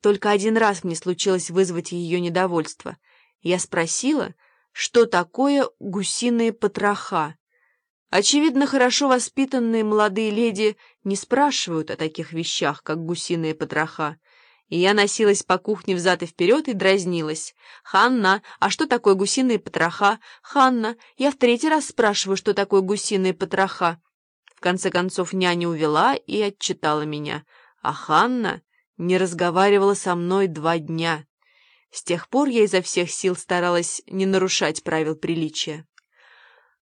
Только один раз мне случилось вызвать ее недовольство. Я спросила, что такое гусиные потроха. Очевидно, хорошо воспитанные молодые леди не спрашивают о таких вещах, как гусиные потроха. И я носилась по кухне взад и вперед и дразнилась. «Ханна, а что такое гусиные потроха? Ханна, я в третий раз спрашиваю, что такое гусиные потроха». В конце концов няня увела и отчитала меня. А Ханна не разговаривала со мной два дня. С тех пор я изо всех сил старалась не нарушать правил приличия.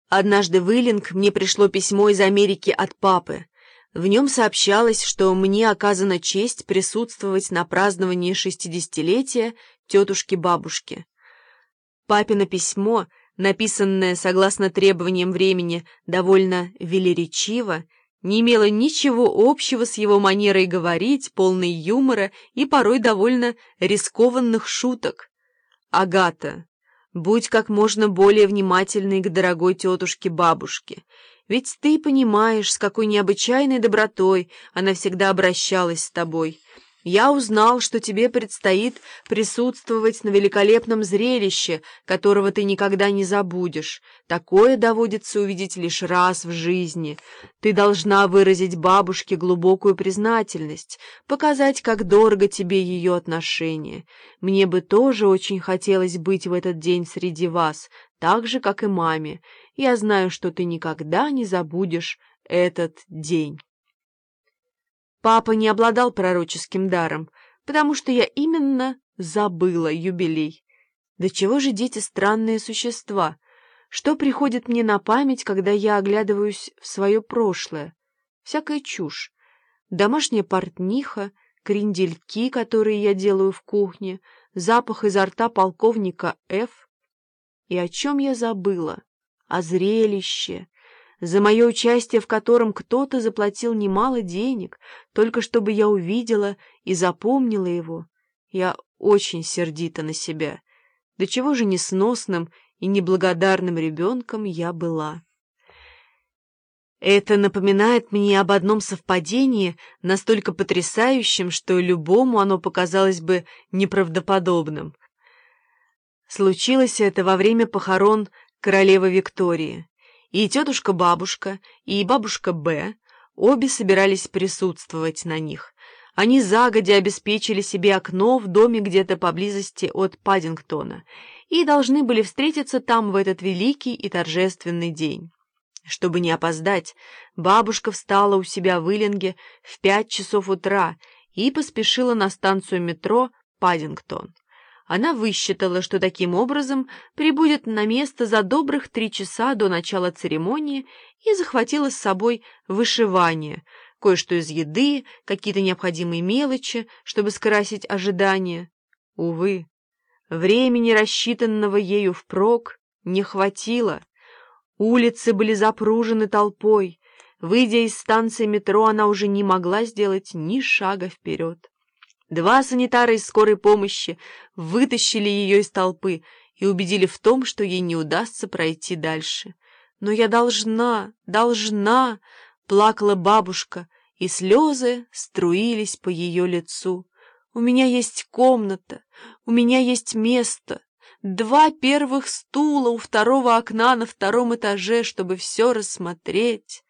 Однажды в Иллинг мне пришло письмо из Америки от папы. В нем сообщалось, что мне оказана честь присутствовать на праздновании шестидесятилетия тетушки-бабушки. Папино письмо, написанное согласно требованиям времени довольно велеречиво, не имело ничего общего с его манерой говорить, полной юмора и порой довольно рискованных шуток. «Агата, будь как можно более внимательной к дорогой тетушке-бабушке, ведь ты понимаешь, с какой необычайной добротой она всегда обращалась с тобой». Я узнал, что тебе предстоит присутствовать на великолепном зрелище, которого ты никогда не забудешь. Такое доводится увидеть лишь раз в жизни. Ты должна выразить бабушке глубокую признательность, показать, как дорого тебе ее отношение. Мне бы тоже очень хотелось быть в этот день среди вас, так же, как и маме. Я знаю, что ты никогда не забудешь этот день». Папа не обладал пророческим даром, потому что я именно забыла юбилей. Да чего же дети странные существа? Что приходит мне на память, когда я оглядываюсь в свое прошлое? Всякая чушь. Домашняя портниха, крендельки, которые я делаю в кухне, запах изо рта полковника Ф. И о чем я забыла? О зрелище, за мое участие в котором кто-то заплатил немало денег, только чтобы я увидела и запомнила его. Я очень сердита на себя. До чего же несносным и неблагодарным ребенком я была. Это напоминает мне об одном совпадении, настолько потрясающем, что любому оно показалось бы неправдоподобным. Случилось это во время похорон королевы Виктории. И тетушка-бабушка, и бабушка Б. обе собирались присутствовать на них. Они загодя обеспечили себе окно в доме где-то поблизости от Паддингтона и должны были встретиться там в этот великий и торжественный день. Чтобы не опоздать, бабушка встала у себя в Иллинге в пять часов утра и поспешила на станцию метро Паддингтон. Она высчитала, что таким образом прибудет на место за добрых три часа до начала церемонии и захватила с собой вышивание, кое-что из еды, какие-то необходимые мелочи, чтобы скрасить ожидания. Увы, времени, рассчитанного ею впрок, не хватило. Улицы были запружены толпой. Выйдя из станции метро, она уже не могла сделать ни шага вперед. Два санитара из скорой помощи вытащили ее из толпы и убедили в том, что ей не удастся пройти дальше. «Но я должна, должна!» — плакала бабушка, и слезы струились по ее лицу. «У меня есть комната, у меня есть место, два первых стула у второго окна на втором этаже, чтобы все рассмотреть».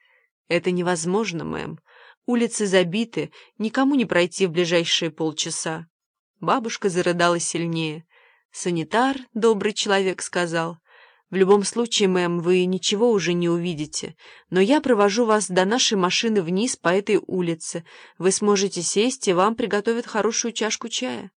«Это невозможно, мэм», Улицы забиты, никому не пройти в ближайшие полчаса. Бабушка зарыдала сильнее. Санитар, добрый человек, сказал, «В любом случае, мэм, вы ничего уже не увидите, но я провожу вас до нашей машины вниз по этой улице. Вы сможете сесть, и вам приготовят хорошую чашку чая».